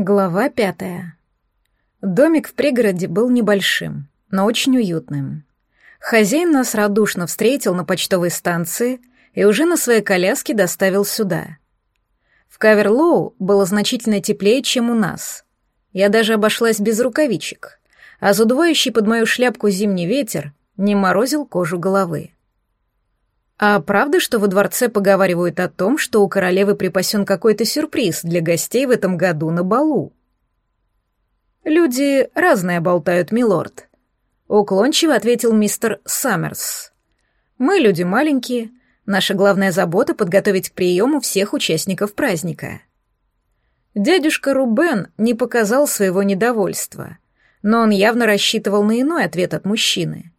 Глава пятая. Домик в пригороде был небольшим, но очень уютным. Хозяин нас радушно встретил на почтовой станции и уже на своей коляске доставил сюда. В Каверлоу было значительно теплее, чем у нас. Я даже обошлась без рукавичек, а задувающий под мою шляпку зимний ветер не морозил кожу головы. А правда, что во дворце поговаривают о том, что у королевы припасен какой-то сюрприз для гостей в этом году на балу? Люди разное болтают, милорд. Уклончиво ответил мистер Саммерс. Мы люди маленькие, наша главная забота — подготовить к приему всех участников праздника. Дядюшка Рубен не показал своего недовольства, но он явно рассчитывал на иной ответ от мужчины —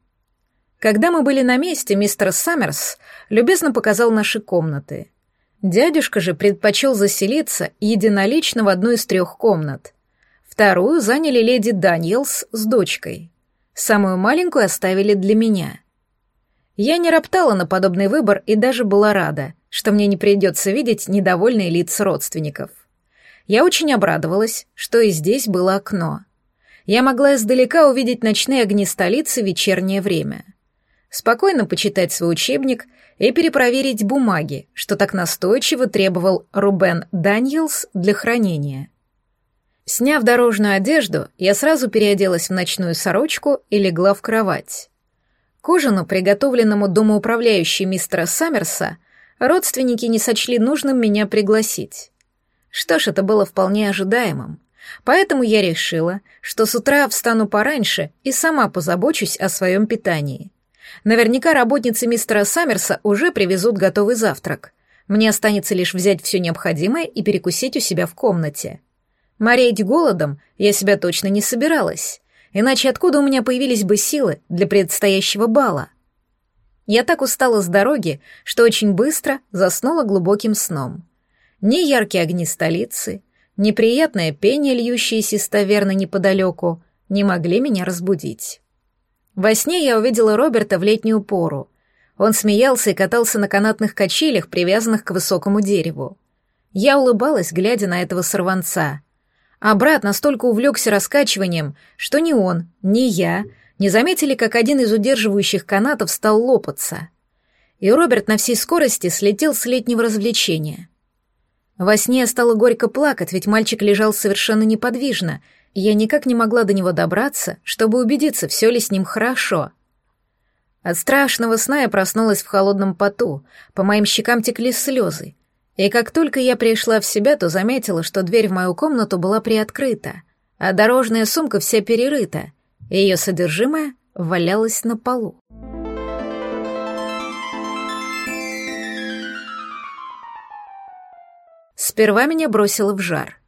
когда мы были на месте, мистер Саммерс любезно показал наши комнаты. Дядюшка же предпочел заселиться единолично в одну из трех комнат. Вторую заняли леди Даниэлс с дочкой. Самую маленькую оставили для меня. Я не роптала на подобный выбор и даже была рада, что мне не придется видеть недовольные лица родственников. Я очень обрадовалась, что и здесь было окно. Я могла издалека увидеть ночные огни столицы в вечернее время — спокойно почитать свой учебник и перепроверить бумаги, что так настойчиво требовал Рубен Даниэлс для хранения. Сняв дорожную одежду, я сразу переоделась в ночную сорочку и легла в кровать. К ужину, приготовленному домоуправляющей мистера Саммерса, родственники не сочли нужным меня пригласить. Что ж, это было вполне ожидаемым. Поэтому я решила, что с утра встану пораньше и сама позабочусь о своем питании. Наверняка работницы мистера Саммерса уже привезут готовый завтрак. Мне останется лишь взять все необходимое и перекусить у себя в комнате. Морить голодом я себя точно не собиралась, иначе откуда у меня появились бы силы для предстоящего бала? Я так устала с дороги, что очень быстро заснула глубоким сном. Ни яркие огни столицы, ни приятное пение, льющееся из таверны неподалеку, не могли меня разбудить. Во сне я увидела Роберта в летнюю пору. Он смеялся и катался на канатных качелях, привязанных к высокому дереву. Я улыбалась, глядя на этого сорванца. А брат настолько увлекся раскачиванием, что ни он, ни я не заметили, как один из удерживающих канатов стал лопаться. И Роберт на всей скорости слетел с летнего развлечения. Во сне я стала горько плакать, ведь мальчик лежал совершенно неподвижно — я никак не могла до него добраться, чтобы убедиться, все ли с ним хорошо. От страшного сна я проснулась в холодном поту, по моим щекам текли слезы. И как только я пришла в себя, то заметила, что дверь в мою комнату была приоткрыта, а дорожная сумка вся перерыта, и ее содержимое валялось на полу. Сперва меня бросило в жар.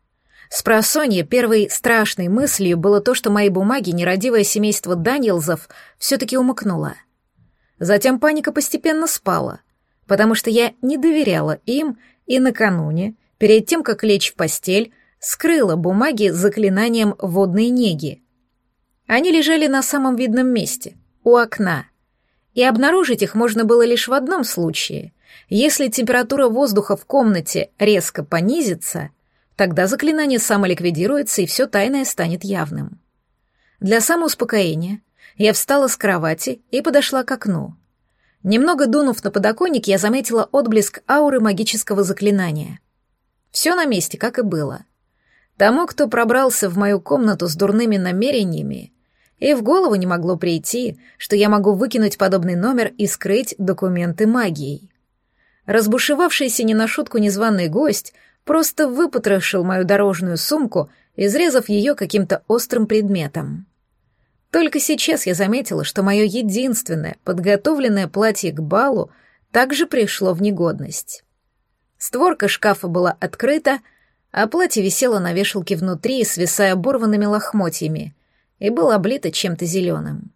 С просонья первой страшной мыслью было то, что мои бумаги нерадивое семейство Даниэлзов все-таки умыкнуло. Затем паника постепенно спала, потому что я не доверяла им и накануне, перед тем, как лечь в постель, скрыла бумаги с заклинанием водной неги. Они лежали на самом видном месте, у окна. И обнаружить их можно было лишь в одном случае. Если температура воздуха в комнате резко понизится — Тогда заклинание самоликвидируется, и все тайное станет явным. Для самоуспокоения я встала с кровати и подошла к окну. Немного дунув на подоконник, я заметила отблеск ауры магического заклинания. Все на месте, как и было. Тому, кто пробрался в мою комнату с дурными намерениями, и в голову не могло прийти, что я могу выкинуть подобный номер и скрыть документы магией. Разбушевавшийся не на шутку незваный гость просто выпотрошил мою дорожную сумку, изрезав ее каким-то острым предметом. Только сейчас я заметила, что мое единственное подготовленное платье к балу также пришло в негодность. Створка шкафа была открыта, а платье висело на вешалке внутри, свисая оборванными лохмотьями, и было облито чем-то зеленым.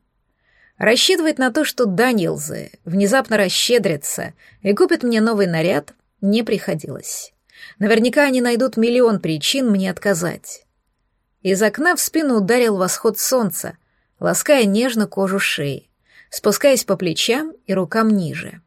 Рассчитывать на то, что Даниэлзы внезапно расщедрятся и купят мне новый наряд, не приходилось. Наверняка они найдут миллион причин мне отказать. Из окна в спину ударил восход солнца, лаская нежно кожу шеи, спускаясь по плечам и рукам ниже.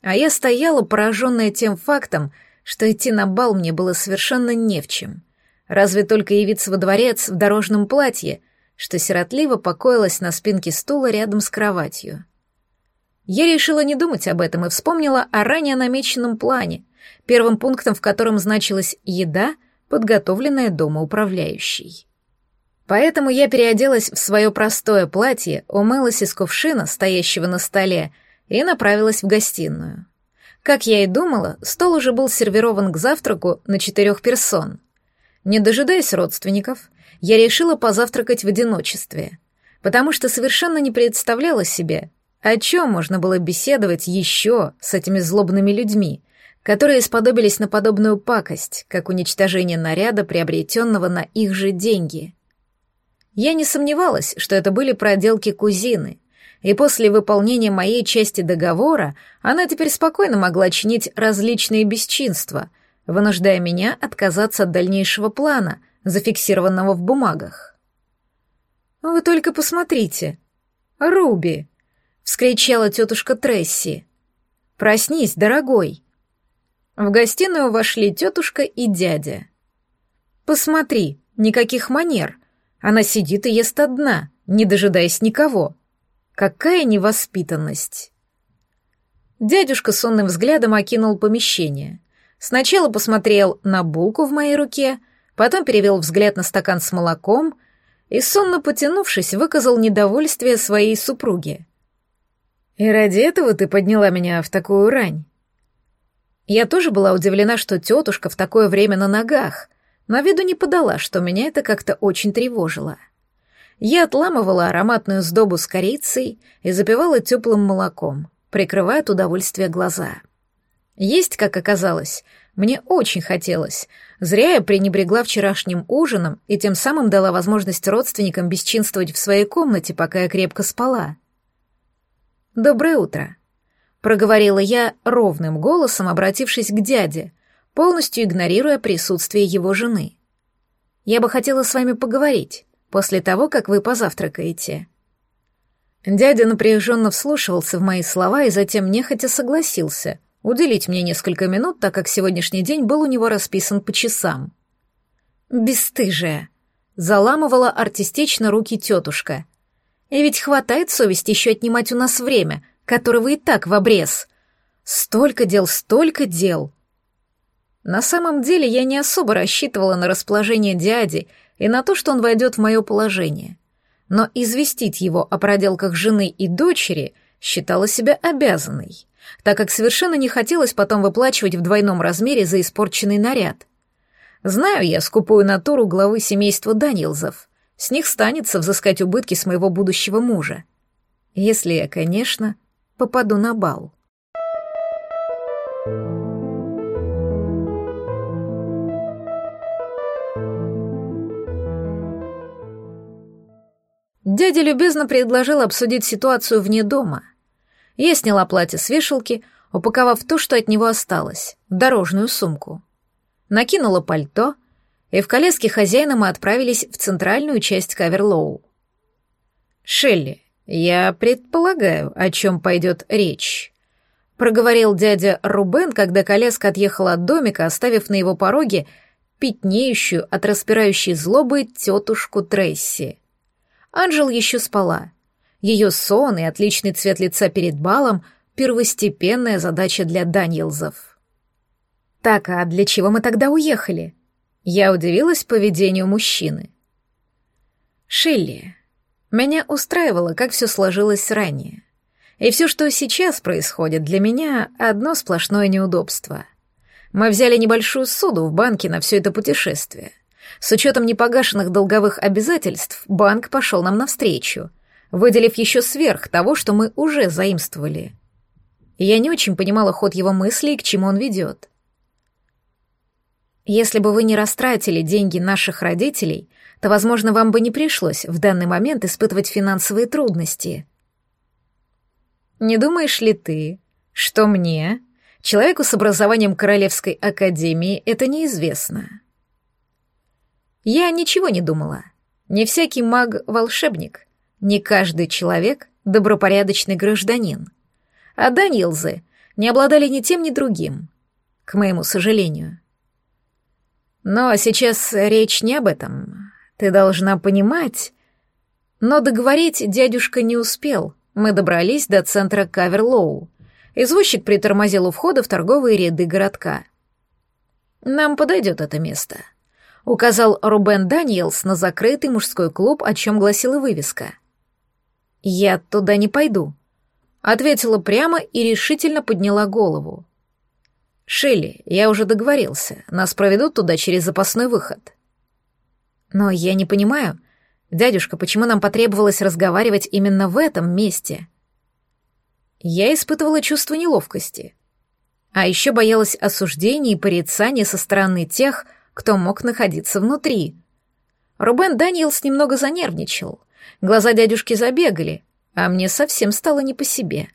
А я стояла, пораженная тем фактом, что идти на бал мне было совершенно не в чем. Разве только явиться во дворец в дорожном платье, что сиротливо покоилась на спинке стула рядом с кроватью. Я решила не думать об этом и вспомнила о ранее намеченном плане, первым пунктом в котором значилась еда, подготовленная дома управляющей. Поэтому я переоделась в свое простое платье, умылась из кувшина, стоящего на столе, и направилась в гостиную. Как я и думала, стол уже был сервирован к завтраку на четырех персон. Не дожидаясь родственников, я решила позавтракать в одиночестве, потому что совершенно не представляла себе, о чем можно было беседовать еще с этими злобными людьми, которые сподобились на подобную пакость, как уничтожение наряда, приобретенного на их же деньги. Я не сомневалась, что это были проделки кузины, и после выполнения моей части договора она теперь спокойно могла чинить различные бесчинства, вынуждая меня отказаться от дальнейшего плана, зафиксированного в бумагах. «Вы только посмотрите! Руби!» — вскричала тетушка Тресси. «Проснись, дорогой!» В гостиную вошли тетушка и дядя. «Посмотри, никаких манер. Она сидит и ест одна, не дожидаясь никого. Какая невоспитанность!» Дядюшка сонным взглядом окинул помещение. Сначала посмотрел на булку в моей руке, потом перевел взгляд на стакан с молоком и, сонно потянувшись, выказал недовольствие своей супруге. «И ради этого ты подняла меня в такую рань?» Я тоже была удивлена, что тетушка в такое время на ногах, но виду не подала, что меня это как-то очень тревожило. Я отламывала ароматную сдобу с корицей и запивала теплым молоком, прикрывая от удовольствия глаза. Есть, как оказалось, мне очень хотелось. Зря я пренебрегла вчерашним ужином и тем самым дала возможность родственникам бесчинствовать в своей комнате, пока я крепко спала. «Доброе утро», — проговорила я ровным голосом, обратившись к дяде, полностью игнорируя присутствие его жены. «Я бы хотела с вами поговорить после того, как вы позавтракаете». Дядя напряженно вслушивался в мои слова и затем нехотя согласился уделить мне несколько минут, так как сегодняшний день был у него расписан по часам. «Бесстыжая!» — заламывала артистично руки тетушка. И ведь хватает совести еще отнимать у нас время, которого и так в обрез. Столько дел, столько дел. На самом деле я не особо рассчитывала на расположение дяди и на то, что он войдет в мое положение. Но известить его о проделках жены и дочери считала себя обязанной, так как совершенно не хотелось потом выплачивать в двойном размере за испорченный наряд. Знаю я скупую натуру главы семейства Данилзов — с них станется взыскать убытки с моего будущего мужа. Если я, конечно, попаду на бал. Дядя любезно предложил обсудить ситуацию вне дома. Я сняла платье с вешалки, упаковав то, что от него осталось, дорожную сумку. Накинула пальто, и в колеске хозяина мы отправились в центральную часть Каверлоу. «Шелли, я предполагаю, о чем пойдет речь», — проговорил дядя Рубен, когда коляска отъехала от домика, оставив на его пороге пятнеющую от распирающей злобы тетушку Трейси. Анжел еще спала. Ее сон и отличный цвет лица перед балом — первостепенная задача для Даниэлзов. «Так, а для чего мы тогда уехали?» Я удивилась поведению мужчины. Шилли, меня устраивало, как все сложилось ранее. И все, что сейчас происходит, для меня одно сплошное неудобство. Мы взяли небольшую суду в банке на все это путешествие. С учетом непогашенных долговых обязательств, банк пошел нам навстречу, выделив еще сверх того, что мы уже заимствовали. я не очень понимала ход его мыслей и к чему он ведет. Если бы вы не растратили деньги наших родителей, то, возможно, вам бы не пришлось в данный момент испытывать финансовые трудности. Не думаешь ли ты, что мне, человеку с образованием Королевской Академии, это неизвестно? Я ничего не думала. Не всякий маг — волшебник, не каждый человек — добропорядочный гражданин. А Данилзы не обладали ни тем, ни другим, к моему сожалению. Но сейчас речь не об этом. Ты должна понимать... Но договорить дядюшка не успел. Мы добрались до центра Каверлоу. Извозчик притормозил у входа в торговые ряды городка. «Нам подойдет это место», — указал Рубен Даниэлс на закрытый мужской клуб, о чем гласила вывеска. «Я туда не пойду», — ответила прямо и решительно подняла голову. «Шелли, я уже договорился, нас проведут туда через запасной выход». «Но я не понимаю, дядюшка, почему нам потребовалось разговаривать именно в этом месте?» Я испытывала чувство неловкости. А еще боялась осуждений и порицания со стороны тех, кто мог находиться внутри. Рубен Даниэлс немного занервничал. Глаза дядюшки забегали, а мне совсем стало не по себе.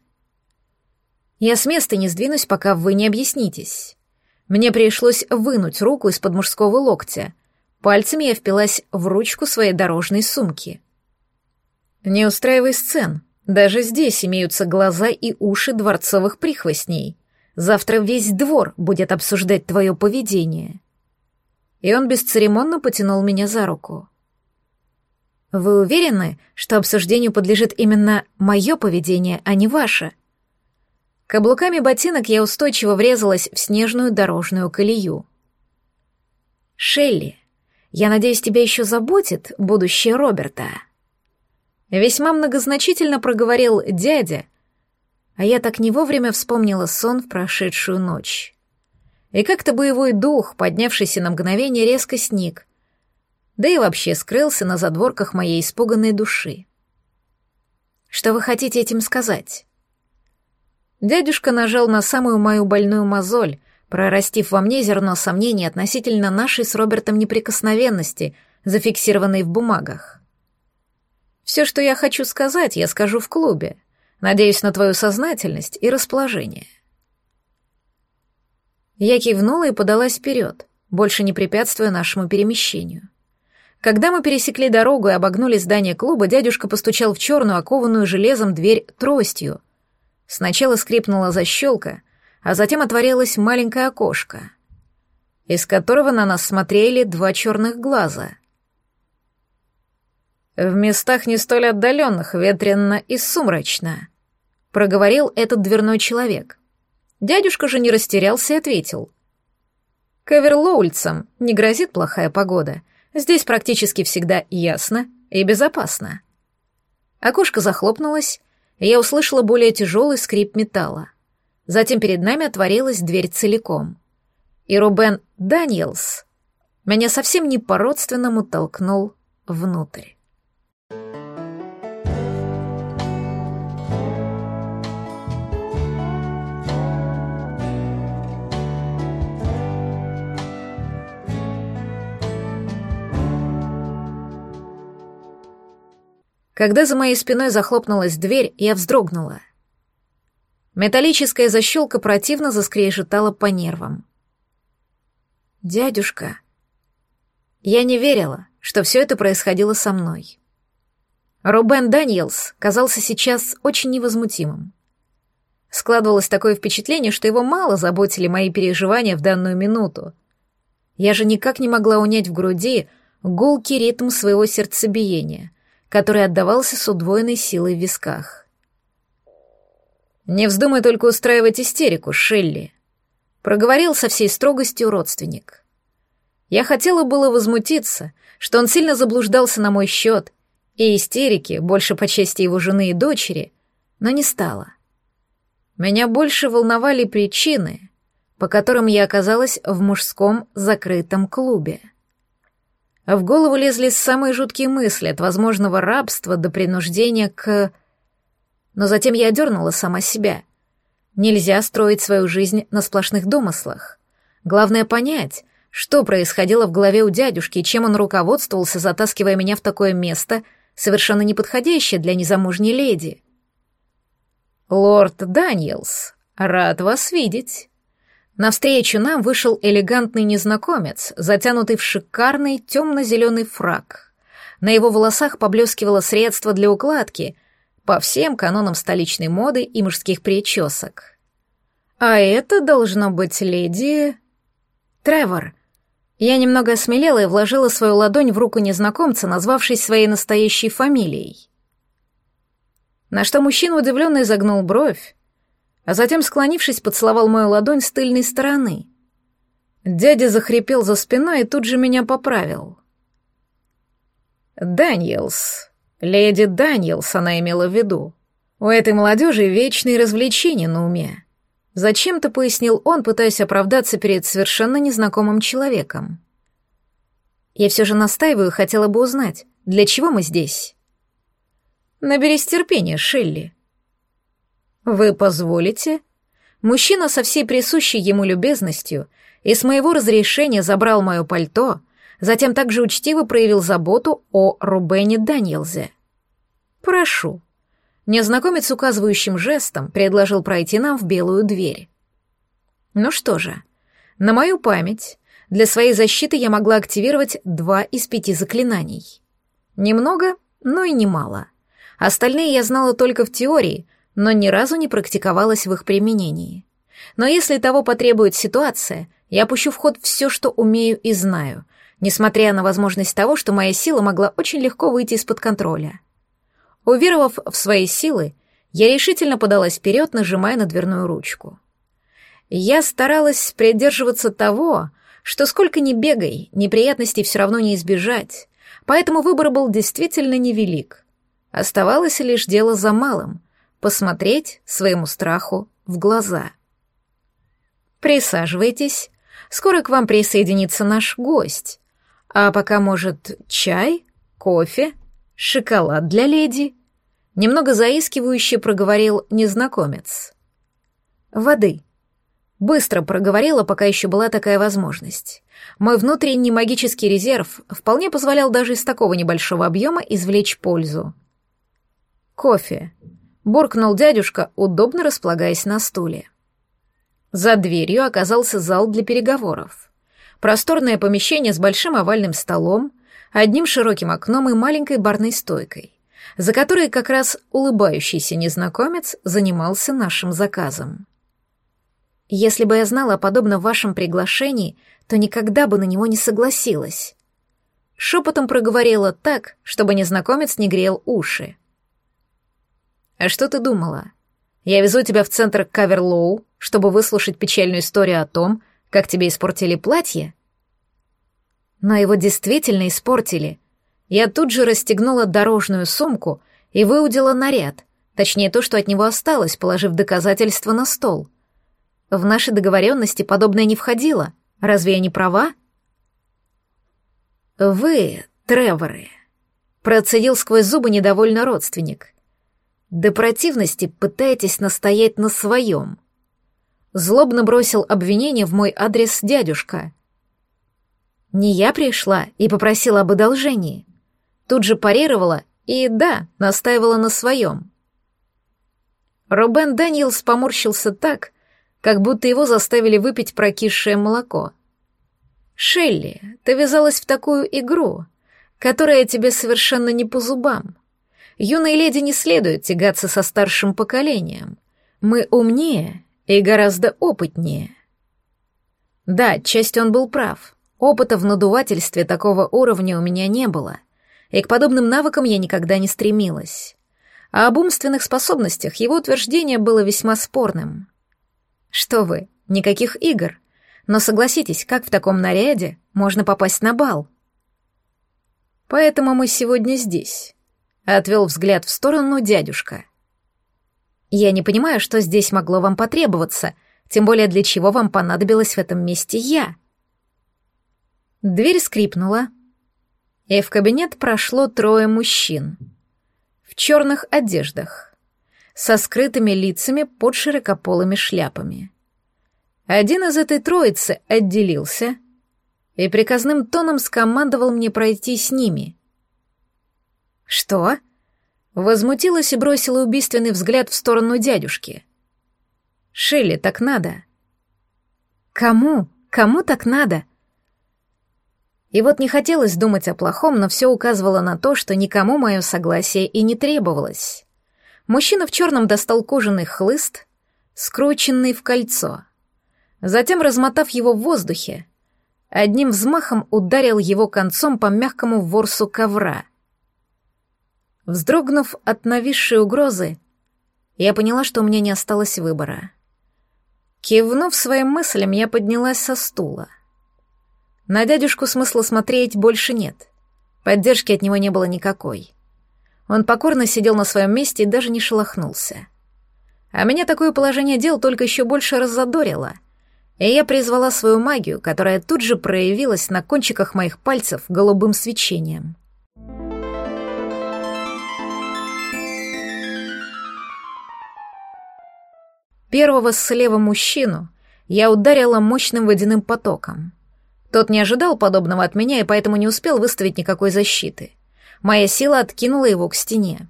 Я с места не сдвинусь, пока вы не объяснитесь. Мне пришлось вынуть руку из-под мужского локтя. Пальцами я впилась в ручку своей дорожной сумки. Не устраивай сцен, даже здесь имеются глаза и уши дворцовых прихвостней. Завтра весь двор будет обсуждать твое поведение. И он бесцеремонно потянул меня за руку. Вы уверены, что обсуждению подлежит именно мое поведение, а не ваше? Каблуками ботинок я устойчиво врезалась в снежную дорожную колею. Шелли, я надеюсь, тебя еще заботит будущее Роберта. Весьма многозначительно проговорил дядя, а я так не вовремя вспомнила сон в прошедшую ночь. И как-то боевой дух, поднявшийся на мгновение, резко сник, да и вообще скрылся на задворках моей испуганной души. Что вы хотите этим сказать? Дядюшка нажал на самую мою больную мозоль, прорастив во мне зерно сомнений относительно нашей с Робертом неприкосновенности, зафиксированной в бумагах. Все, что я хочу сказать, я скажу в клубе. Надеюсь на твою сознательность и расположение. Я кивнула и подалась вперед, больше не препятствуя нашему перемещению. Когда мы пересекли дорогу и обогнули здание клуба, дядюшка постучал в черную, окованную железом дверь тростью. Сначала скрипнула защелка, а затем отворилось маленькое окошко, из которого на нас смотрели два черных глаза — в местах не столь отдаленных, ветренно и сумрачно», — проговорил этот дверной человек. Дядюшка же не растерялся и ответил. «Каверлоульцам не грозит плохая погода. Здесь практически всегда ясно и безопасно». Окошко захлопнулось, и я услышала более тяжелый скрип металла. Затем перед нами отворилась дверь целиком. И Рубен Даниэлс меня совсем не по-родственному толкнул внутрь. Когда за моей спиной захлопнулась дверь, я вздрогнула. Металлическая защелка противно заскрежетала по нервам. «Дядюшка...» Я не верила, что все это происходило со мной. Рубен Даниэлс казался сейчас очень невозмутимым. Складывалось такое впечатление, что его мало заботили мои переживания в данную минуту. Я же никак не могла унять в груди гулкий ритм своего сердцебиения, который отдавался с удвоенной силой в висках. «Не вздумай только устраивать истерику, Шелли», — проговорил со всей строгостью родственник. Я хотела было возмутиться, что он сильно заблуждался на мой счет, и истерики, больше по чести его жены и дочери, но не стало. Меня больше волновали причины, по которым я оказалась в мужском закрытом клубе. В голову лезли самые жуткие мысли от возможного рабства до принуждения к... Но затем я одернула сама себя. Нельзя строить свою жизнь на сплошных домыслах. Главное понять, что происходило в голове у дядюшки и чем он руководствовался, затаскивая меня в такое место, совершенно неподходящее для незамужней леди. «Лорд Даниэлс, рад вас видеть», Навстречу нам вышел элегантный незнакомец, затянутый в шикарный темно-зеленый фраг. На его волосах поблескивало средство для укладки по всем канонам столичной моды и мужских причесок. А это должно быть леди... Тревор. Я немного осмелела и вложила свою ладонь в руку незнакомца, назвавшись своей настоящей фамилией. На что мужчина удивленно изогнул бровь, а затем, склонившись, поцеловал мою ладонь с тыльной стороны. Дядя захрипел за спиной и тут же меня поправил. «Даниэлс. Леди Даниэлс она имела в виду. У этой молодежи вечные развлечения на уме. Зачем-то пояснил он, пытаясь оправдаться перед совершенно незнакомым человеком. Я все же настаиваю, хотела бы узнать, для чего мы здесь? Наберись терпения, Шелли. Вы позволите? Мужчина со всей присущей ему любезностью и с моего разрешения забрал мое пальто, затем также учтиво проявил заботу о Рубене Даниэлзе. Прошу. Незнакомец указывающим жестом предложил пройти нам в белую дверь. Ну что же, на мою память для своей защиты я могла активировать два из пяти заклинаний. Немного, но и немало. Остальные я знала только в теории, но ни разу не практиковалась в их применении. Но если того потребует ситуация, я пущу в ход все, что умею и знаю, несмотря на возможность того, что моя сила могла очень легко выйти из-под контроля. Уверовав в свои силы, я решительно подалась вперед, нажимая на дверную ручку. Я старалась придерживаться того, что сколько ни бегай, неприятностей все равно не избежать, поэтому выбор был действительно невелик. Оставалось лишь дело за малым — посмотреть своему страху в глаза. «Присаживайтесь, скоро к вам присоединится наш гость. А пока, может, чай, кофе, шоколад для леди?» Немного заискивающе проговорил незнакомец. «Воды». Быстро проговорила, пока еще была такая возможность. Мой внутренний магический резерв вполне позволял даже из такого небольшого объема извлечь пользу. «Кофе», — буркнул дядюшка, удобно располагаясь на стуле. За дверью оказался зал для переговоров. Просторное помещение с большим овальным столом, одним широким окном и маленькой барной стойкой за которой как раз улыбающийся незнакомец занимался нашим заказом. Если бы я знала о подобном вашем приглашении, то никогда бы на него не согласилась. Шепотом проговорила так, чтобы незнакомец не грел уши. «А что ты думала? Я везу тебя в центр Каверлоу, чтобы выслушать печальную историю о том, как тебе испортили платье?» Но его действительно испортили — я тут же расстегнула дорожную сумку и выудила наряд, точнее то, что от него осталось, положив доказательства на стол. В нашей договоренности подобное не входило. Разве я не права? «Вы, Треворы», — процедил сквозь зубы недовольно родственник. «До противности пытаетесь настоять на своем». Злобно бросил обвинение в мой адрес дядюшка. Не я пришла и попросила об одолжении. Тут же парировала и, да, настаивала на своем. Робен Даниэлс поморщился так, как будто его заставили выпить прокисшее молоко. «Шелли, ты вязалась в такую игру, которая тебе совершенно не по зубам. Юной леди не следует тягаться со старшим поколением. Мы умнее и гораздо опытнее». Да, часть он был прав. Опыта в надувательстве такого уровня у меня не было и к подобным навыкам я никогда не стремилась. А об умственных способностях его утверждение было весьма спорным. Что вы, никаких игр. Но согласитесь, как в таком наряде можно попасть на бал? Поэтому мы сегодня здесь. Отвел взгляд в сторону дядюшка. Я не понимаю, что здесь могло вам потребоваться, тем более для чего вам понадобилось в этом месте я. Дверь скрипнула, и в кабинет прошло трое мужчин. В черных одеждах, со скрытыми лицами под широкополыми шляпами. Один из этой троицы отделился и приказным тоном скомандовал мне пройти с ними. «Что?» Возмутилась и бросила убийственный взгляд в сторону дядюшки. «Шелли, так надо». «Кому? Кому так надо?» И вот не хотелось думать о плохом, но все указывало на то, что никому мое согласие и не требовалось. Мужчина в черном достал кожаный хлыст, скрученный в кольцо. Затем, размотав его в воздухе, одним взмахом ударил его концом по мягкому ворсу ковра. Вздрогнув от нависшей угрозы, я поняла, что у меня не осталось выбора. Кивнув своим мыслям, я поднялась со стула. На дядюшку смысла смотреть больше нет. Поддержки от него не было никакой. Он покорно сидел на своем месте и даже не шелохнулся. А меня такое положение дел только еще больше раззадорило. И я призвала свою магию, которая тут же проявилась на кончиках моих пальцев голубым свечением. Первого слева мужчину я ударила мощным водяным потоком. Тот не ожидал подобного от меня и поэтому не успел выставить никакой защиты. Моя сила откинула его к стене.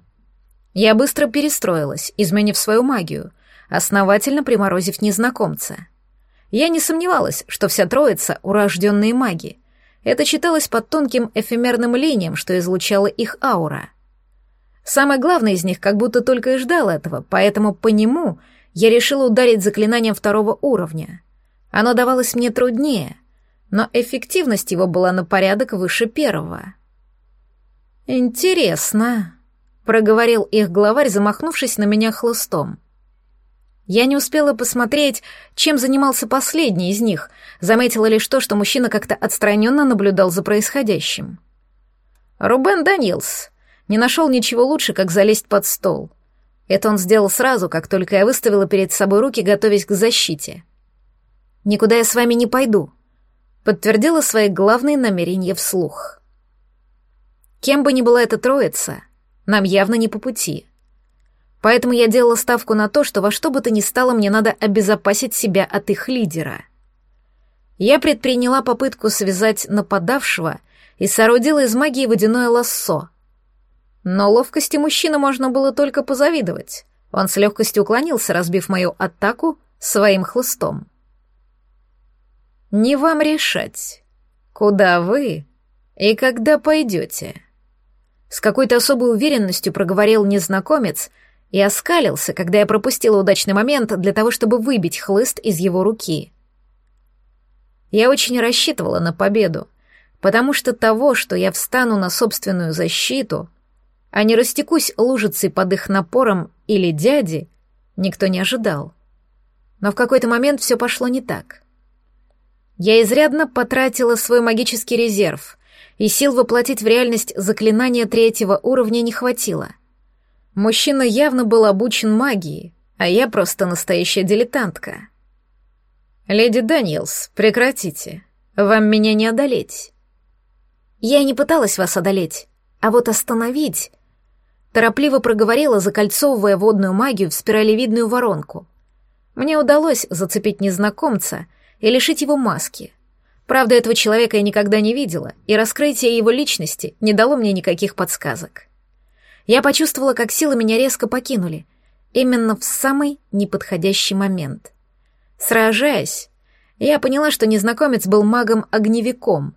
Я быстро перестроилась, изменив свою магию, основательно приморозив незнакомца. Я не сомневалась, что вся троица — урожденные маги. Это читалось под тонким эфемерным линиям, что излучала их аура. Самый главный из них как будто только и ждал этого, поэтому по нему я решила ударить заклинанием второго уровня. Оно давалось мне труднее, но эффективность его была на порядок выше первого. «Интересно», — проговорил их главарь, замахнувшись на меня хлыстом. Я не успела посмотреть, чем занимался последний из них, заметила лишь то, что мужчина как-то отстраненно наблюдал за происходящим. Рубен Данилс не нашел ничего лучше, как залезть под стол. Это он сделал сразу, как только я выставила перед собой руки, готовясь к защите. «Никуда я с вами не пойду», — подтвердила свои главные намерения вслух. Кем бы ни была эта троица, нам явно не по пути. Поэтому я делала ставку на то, что во что бы то ни стало мне надо обезопасить себя от их лидера. Я предприняла попытку связать нападавшего и соорудила из магии водяное лассо. Но ловкости мужчины можно было только позавидовать. Он с легкостью уклонился, разбив мою атаку своим хлыстом. «Не вам решать, куда вы и когда пойдете», с какой-то особой уверенностью проговорил незнакомец и оскалился, когда я пропустила удачный момент для того, чтобы выбить хлыст из его руки. Я очень рассчитывала на победу, потому что того, что я встану на собственную защиту, а не растекусь лужицей под их напором или дяди, никто не ожидал. Но в какой-то момент все пошло не так. Я изрядно потратила свой магический резерв, и сил воплотить в реальность заклинание третьего уровня не хватило. Мужчина явно был обучен магии, а я просто настоящая дилетантка. «Леди Даниэлс, прекратите. Вам меня не одолеть». «Я не пыталась вас одолеть, а вот остановить...» Торопливо проговорила, закольцовывая водную магию в спиралевидную воронку. Мне удалось зацепить незнакомца и лишить его маски — Правда, этого человека я никогда не видела, и раскрытие его личности не дало мне никаких подсказок. Я почувствовала, как силы меня резко покинули, именно в самый неподходящий момент. Сражаясь, я поняла, что незнакомец был магом-огневиком.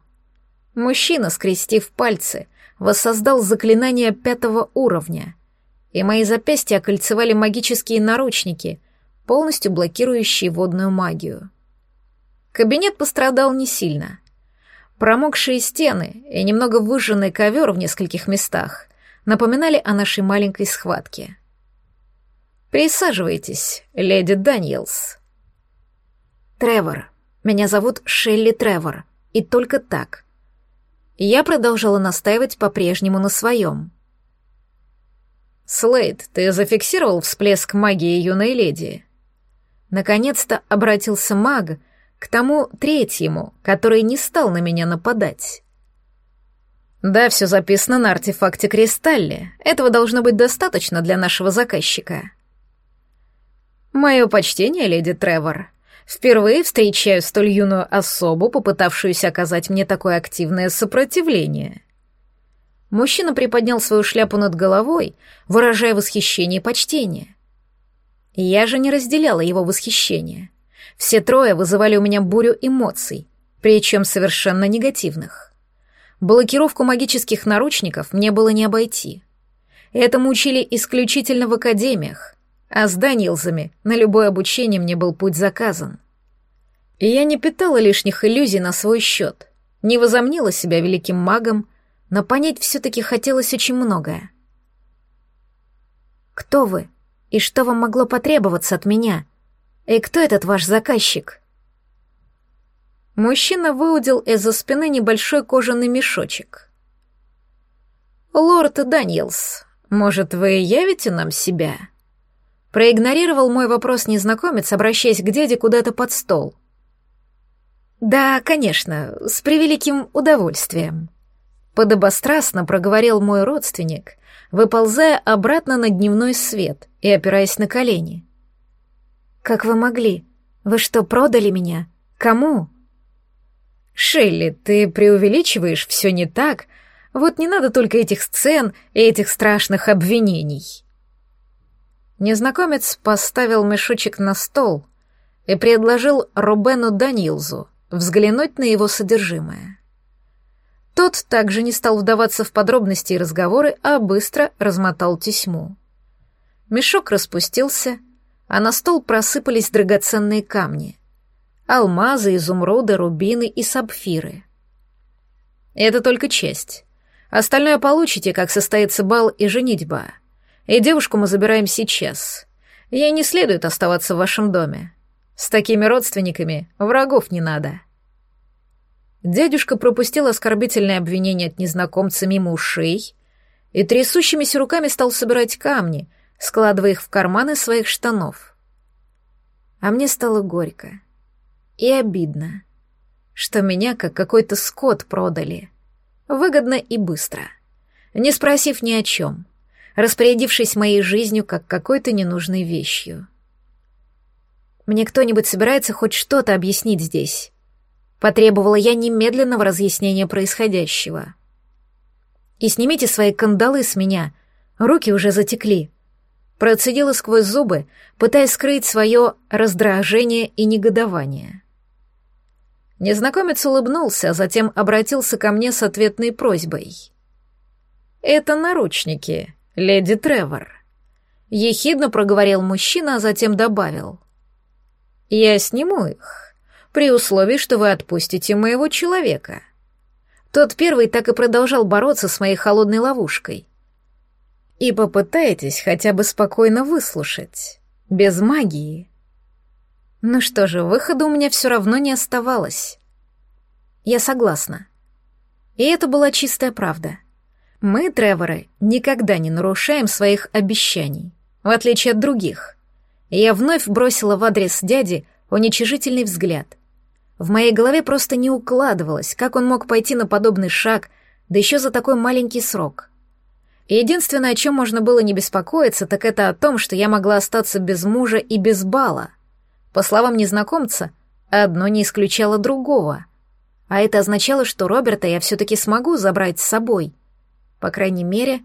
Мужчина, скрестив пальцы, воссоздал заклинание пятого уровня, и мои запястья окольцевали магические наручники, полностью блокирующие водную магию. Кабинет пострадал не сильно. Промокшие стены и немного выжженный ковер в нескольких местах напоминали о нашей маленькой схватке. «Присаживайтесь, леди Даниэлс». «Тревор. Меня зовут Шелли Тревор. И только так». Я продолжала настаивать по-прежнему на своем. «Слейд, ты зафиксировал всплеск магии юной леди?» Наконец-то обратился маг — к тому третьему, который не стал на меня нападать. Да, все записано на артефакте Кристалле. Этого должно быть достаточно для нашего заказчика. Мое почтение, леди Тревор. Впервые встречаю столь юную особу, попытавшуюся оказать мне такое активное сопротивление. Мужчина приподнял свою шляпу над головой, выражая восхищение и почтение. Я же не разделяла его восхищение — все трое вызывали у меня бурю эмоций, причем совершенно негативных. Блокировку магических наручников мне было не обойти. Этому учили исключительно в академиях, а с Данилзами на любое обучение мне был путь заказан. И я не питала лишних иллюзий на свой счет, не возомнила себя великим магом, но понять все-таки хотелось очень многое. «Кто вы? И что вам могло потребоваться от меня? И кто этот ваш заказчик?» Мужчина выудил из-за спины небольшой кожаный мешочек. «Лорд Даниэлс, может, вы явите нам себя?» Проигнорировал мой вопрос незнакомец, обращаясь к дяде куда-то под стол. «Да, конечно, с превеликим удовольствием», — подобострастно проговорил мой родственник, выползая обратно на дневной свет и опираясь на колени. «Как вы могли? Вы что, продали меня? Кому?» «Шелли, ты преувеличиваешь, все не так. Вот не надо только этих сцен и этих страшных обвинений». Незнакомец поставил мешочек на стол и предложил Рубену Данилзу взглянуть на его содержимое. Тот также не стал вдаваться в подробности и разговоры, а быстро размотал тесьму. Мешок распустился, а на стол просыпались драгоценные камни. Алмазы, изумруды, рубины и сапфиры. Это только часть. Остальное получите, как состоится бал и женитьба. И девушку мы забираем сейчас. Ей не следует оставаться в вашем доме. С такими родственниками врагов не надо. Дядюшка пропустил оскорбительное обвинение от незнакомца мимо ушей и трясущимися руками стал собирать камни, складывая их в карманы своих штанов. А мне стало горько и обидно, что меня как какой-то скот продали. Выгодно и быстро, не спросив ни о чем, распорядившись моей жизнью как какой-то ненужной вещью. Мне кто-нибудь собирается хоть что-то объяснить здесь. Потребовала я немедленного разъяснения происходящего. И снимите свои кандалы с меня, руки уже затекли. Процедила сквозь зубы, пытаясь скрыть свое раздражение и негодование. Незнакомец улыбнулся, а затем обратился ко мне с ответной просьбой. «Это наручники, леди Тревор», — ехидно проговорил мужчина, а затем добавил — я сниму их, при условии, что вы отпустите моего человека. Тот первый так и продолжал бороться с моей холодной ловушкой. И попытайтесь хотя бы спокойно выслушать, без магии. Ну что же, выхода у меня все равно не оставалось. Я согласна. И это была чистая правда. Мы, Треворы, никогда не нарушаем своих обещаний, в отличие от других — я вновь бросила в адрес дяди уничижительный взгляд. В моей голове просто не укладывалось, как он мог пойти на подобный шаг, да еще за такой маленький срок. Единственное, о чем можно было не беспокоиться, так это о том, что я могла остаться без мужа и без бала. По словам незнакомца, одно не исключало другого. А это означало, что Роберта я все-таки смогу забрать с собой. По крайней мере,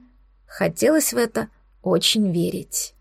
хотелось в это очень верить.